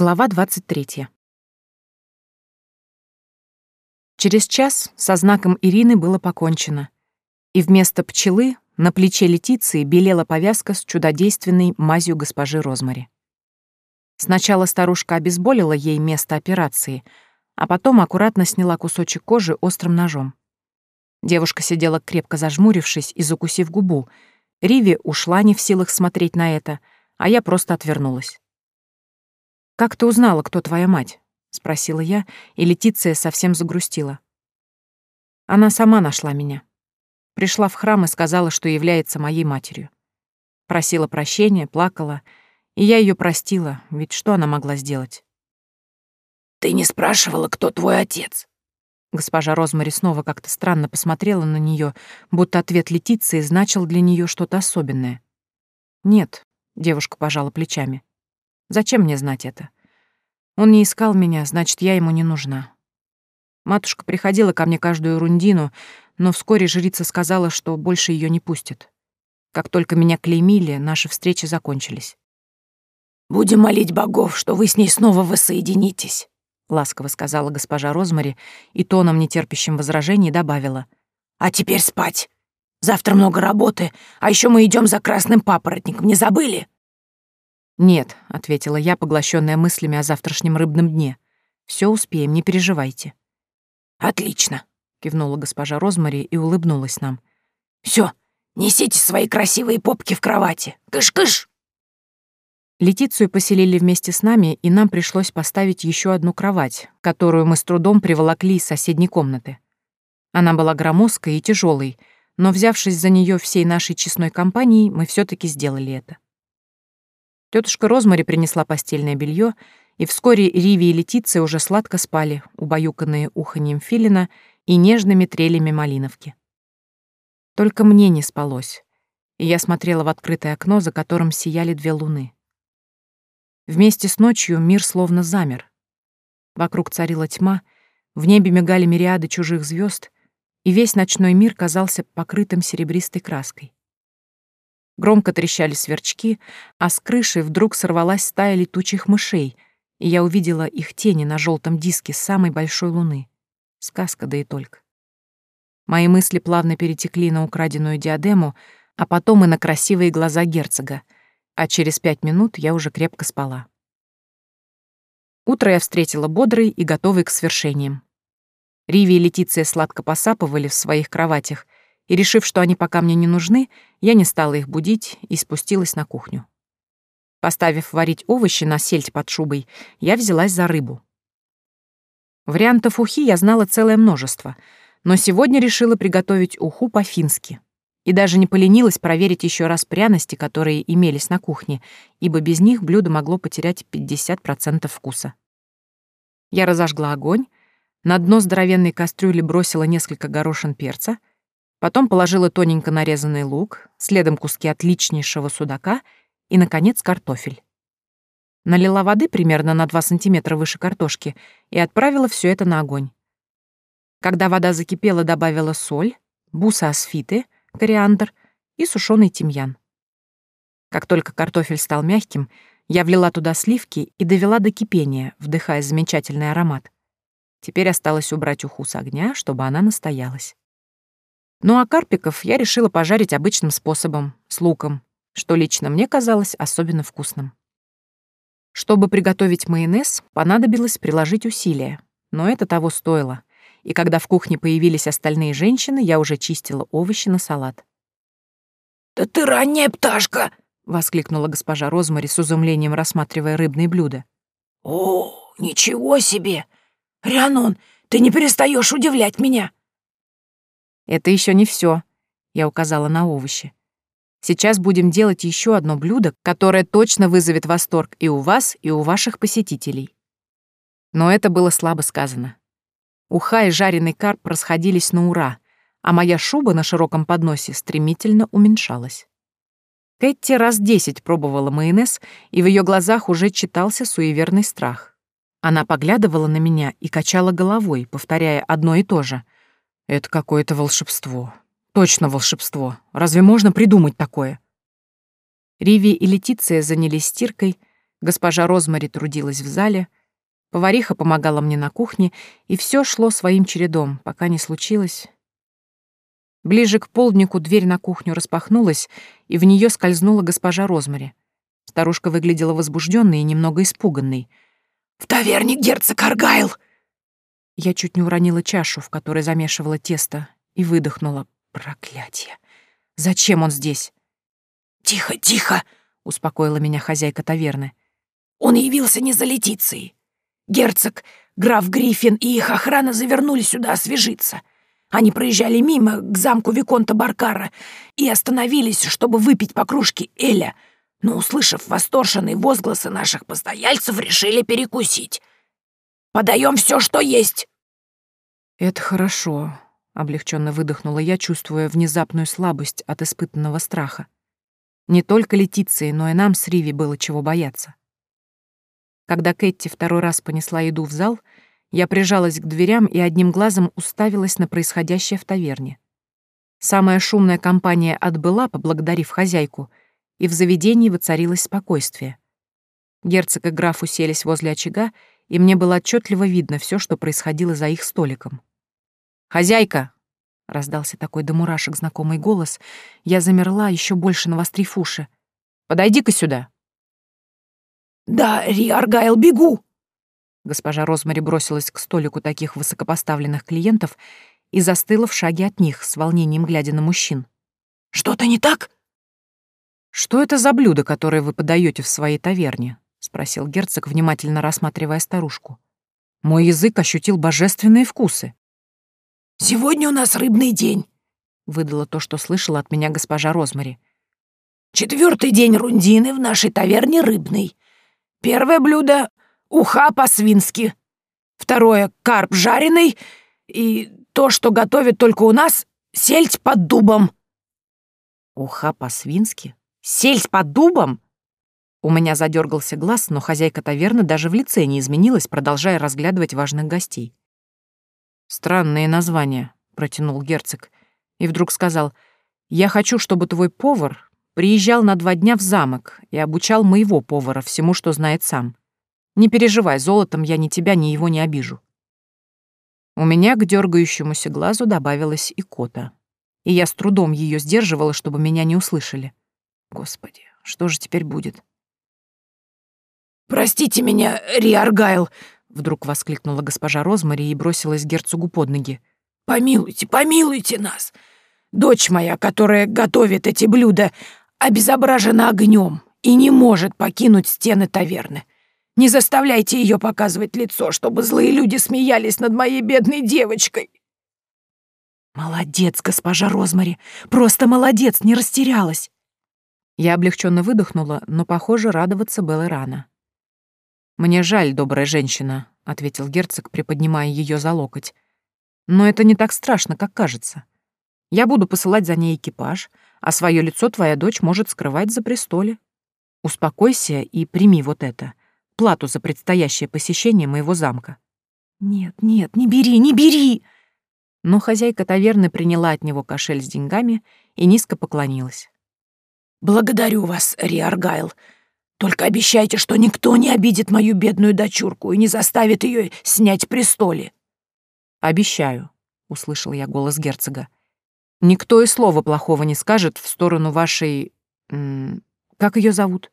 Глава 23. Через час со знаком Ирины было покончено, и вместо пчелы на плече Летиции белела повязка с чудодейственной мазью госпожи Розмари. Сначала старушка обезболила ей место операции, а потом аккуратно сняла кусочек кожи острым ножом. Девушка сидела крепко зажмурившись и закусив губу. Риви ушла не в силах смотреть на это, а я просто отвернулась. «Как ты узнала, кто твоя мать?» — спросила я, и Летиция совсем загрустила. Она сама нашла меня. Пришла в храм и сказала, что является моей матерью. Просила прощения, плакала, и я ее простила, ведь что она могла сделать? «Ты не спрашивала, кто твой отец?» Госпожа Розмари снова как-то странно посмотрела на нее, будто ответ Летиции значил для нее что-то особенное. «Нет», — девушка пожала плечами. Зачем мне знать это? Он не искал меня, значит, я ему не нужна. Матушка приходила ко мне каждую рундину, но вскоре жрица сказала, что больше ее не пустит. Как только меня клеймили, наши встречи закончились. «Будем молить богов, что вы с ней снова воссоединитесь», — ласково сказала госпожа Розмари и тоном, нетерпящим возражений, добавила. «А теперь спать. Завтра много работы, а еще мы идем за красным папоротником, не забыли?» «Нет», — ответила я, поглощенная мыслями о завтрашнем рыбном дне. Все успеем, не переживайте». «Отлично», — кивнула госпожа Розмари и улыбнулась нам. Все, несите свои красивые попки в кровати. Кыш-кыш!» Летицию поселили вместе с нами, и нам пришлось поставить еще одну кровать, которую мы с трудом приволокли из соседней комнаты. Она была громоздкой и тяжелой, но, взявшись за нее всей нашей честной компанией, мы все таки сделали это. Тетушка Розмари принесла постельное белье, и вскоре Риви и Летиция уже сладко спали, убаюканные уханьем филина и нежными трелями малиновки. Только мне не спалось, и я смотрела в открытое окно, за которым сияли две луны. Вместе с ночью мир словно замер. Вокруг царила тьма, в небе мигали мириады чужих звезд, и весь ночной мир казался покрытым серебристой краской. Громко трещали сверчки, а с крыши вдруг сорвалась стая летучих мышей, и я увидела их тени на желтом диске самой большой луны. Сказка, да и только. Мои мысли плавно перетекли на украденную диадему, а потом и на красивые глаза герцога, а через пять минут я уже крепко спала. Утро я встретила бодрой и готовой к свершениям. Риви и Летиция сладко посапывали в своих кроватях — и, решив, что они пока мне не нужны, я не стала их будить и спустилась на кухню. Поставив варить овощи на сельдь под шубой, я взялась за рыбу. Вариантов ухи я знала целое множество, но сегодня решила приготовить уху по-фински. И даже не поленилась проверить еще раз пряности, которые имелись на кухне, ибо без них блюдо могло потерять 50% вкуса. Я разожгла огонь, на дно здоровенной кастрюли бросила несколько горошин перца, Потом положила тоненько нарезанный лук, следом куски отличнейшего судака и, наконец, картофель. Налила воды примерно на 2 сантиметра выше картошки и отправила все это на огонь. Когда вода закипела, добавила соль, буса асфиты, кориандр и сушеный тимьян. Как только картофель стал мягким, я влила туда сливки и довела до кипения, вдыхая замечательный аромат. Теперь осталось убрать уху с огня, чтобы она настоялась. Ну а карпиков я решила пожарить обычным способом, с луком, что лично мне казалось особенно вкусным. Чтобы приготовить майонез, понадобилось приложить усилия, но это того стоило. И когда в кухне появились остальные женщины, я уже чистила овощи на салат. «Да ты ранняя пташка!» — воскликнула госпожа Розмари с изумлением, рассматривая рыбные блюда. «О, ничего себе! Рианон, ты не перестаешь удивлять меня!» Это еще не все, я указала на овощи. Сейчас будем делать еще одно блюдо, которое точно вызовет восторг и у вас, и у ваших посетителей. Но это было слабо сказано. Уха и жареный карп расходились на ура, а моя шуба на широком подносе стремительно уменьшалась. Кэти раз десять пробовала майонез, и в ее глазах уже читался суеверный страх. Она поглядывала на меня и качала головой, повторяя одно и то же — это какое-то волшебство. Точно волшебство. Разве можно придумать такое? Риви и Летиция занялись стиркой, Госпожа Розмари трудилась в зале, повариха помогала мне на кухне, и все шло своим чередом, пока не случилось. Ближе к полднику дверь на кухню распахнулась, и в нее скользнула госпожа Розмари. Старушка выглядела возбужденной и немного испуганной. «В таверне герцог Аргайл!» Я чуть не уронила чашу, в которой замешивала тесто, и выдохнула. Проклятие! Зачем он здесь? «Тихо, тихо!» — успокоила меня хозяйка таверны. «Он явился не за Летицией. Герцог, граф Гриффин и их охрана завернули сюда освежиться. Они проезжали мимо к замку Виконта Баркара и остановились, чтобы выпить по кружке Эля, но, услышав восторженные возгласы наших постояльцев, решили перекусить. Подаем все, что есть!» «Это хорошо», — облегченно выдохнула я, чувствуя внезапную слабость от испытанного страха. Не только Летиции, но и нам с Риви было чего бояться. Когда Кэти второй раз понесла еду в зал, я прижалась к дверям и одним глазом уставилась на происходящее в таверне. Самая шумная компания отбыла, поблагодарив хозяйку, и в заведении воцарилось спокойствие. Герцог и граф уселись возле очага, и мне было отчетливо видно все, что происходило за их столиком. «Хозяйка!» — раздался такой до мурашек знакомый голос. Я замерла, еще больше навострив уши. «Подойди-ка сюда!» «Да, Риаргайл, бегу!» Госпожа Розмари бросилась к столику таких высокопоставленных клиентов и застыла в шаге от них, с волнением глядя на мужчин. «Что-то не так?» «Что это за блюдо, которое вы подаете в своей таверне?» — спросил герцог, внимательно рассматривая старушку. «Мой язык ощутил божественные вкусы». «Сегодня у нас рыбный день», — выдала то, что слышала от меня госпожа Розмари. «Четвертый день рундины в нашей таверне рыбный. Первое блюдо — уха по-свински. Второе — карп жареный. И то, что готовят только у нас — сельдь под дубом». «Уха по-свински? Сельдь под дубом?» У меня задергался глаз, но хозяйка таверны даже в лице не изменилась, продолжая разглядывать важных гостей. «Странные названия», — протянул герцог. И вдруг сказал, «Я хочу, чтобы твой повар приезжал на два дня в замок и обучал моего повара всему, что знает сам. Не переживай, золотом я ни тебя, ни его не обижу». У меня к дергающемуся глазу добавилась и кота. И я с трудом ее сдерживала, чтобы меня не услышали. Господи, что же теперь будет? «Простите меня, Риаргайл», Вдруг воскликнула госпожа Розмари и бросилась герцогу под ноги. «Помилуйте, помилуйте нас! Дочь моя, которая готовит эти блюда, обезображена огнем и не может покинуть стены таверны. Не заставляйте ее показывать лицо, чтобы злые люди смеялись над моей бедной девочкой!» «Молодец, госпожа Розмари! Просто молодец, не растерялась!» Я облегченно выдохнула, но, похоже, радоваться было рано. «Мне жаль, добрая женщина», — ответил герцог, приподнимая ее за локоть. «Но это не так страшно, как кажется. Я буду посылать за ней экипаж, а свое лицо твоя дочь может скрывать за престоле. Успокойся и прими вот это, плату за предстоящее посещение моего замка». «Нет, нет, не бери, не бери!» Но хозяйка таверны приняла от него кошель с деньгами и низко поклонилась. «Благодарю вас, Риаргайл. Только обещайте, что никто не обидит мою бедную дочурку и не заставит ее снять престоле». «Обещаю», — услышал я голос герцога. «Никто и слова плохого не скажет в сторону вашей... как ее зовут?»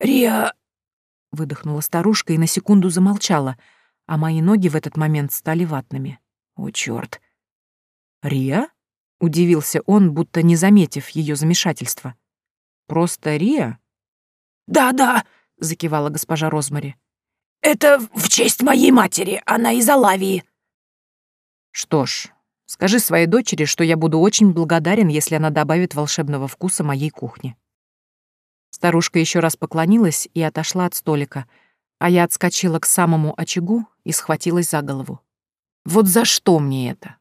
«Риа...» — выдохнула старушка и на секунду замолчала, а мои ноги в этот момент стали ватными. «О, чёрт!» «Риа?» — удивился он, будто не заметив ее замешательства. «Просто Риа?» «Да-да», — закивала госпожа Розмари. «Это в честь моей матери, она из Алавии». «Что ж, скажи своей дочери, что я буду очень благодарен, если она добавит волшебного вкуса моей кухне». Старушка еще раз поклонилась и отошла от столика, а я отскочила к самому очагу и схватилась за голову. «Вот за что мне это?»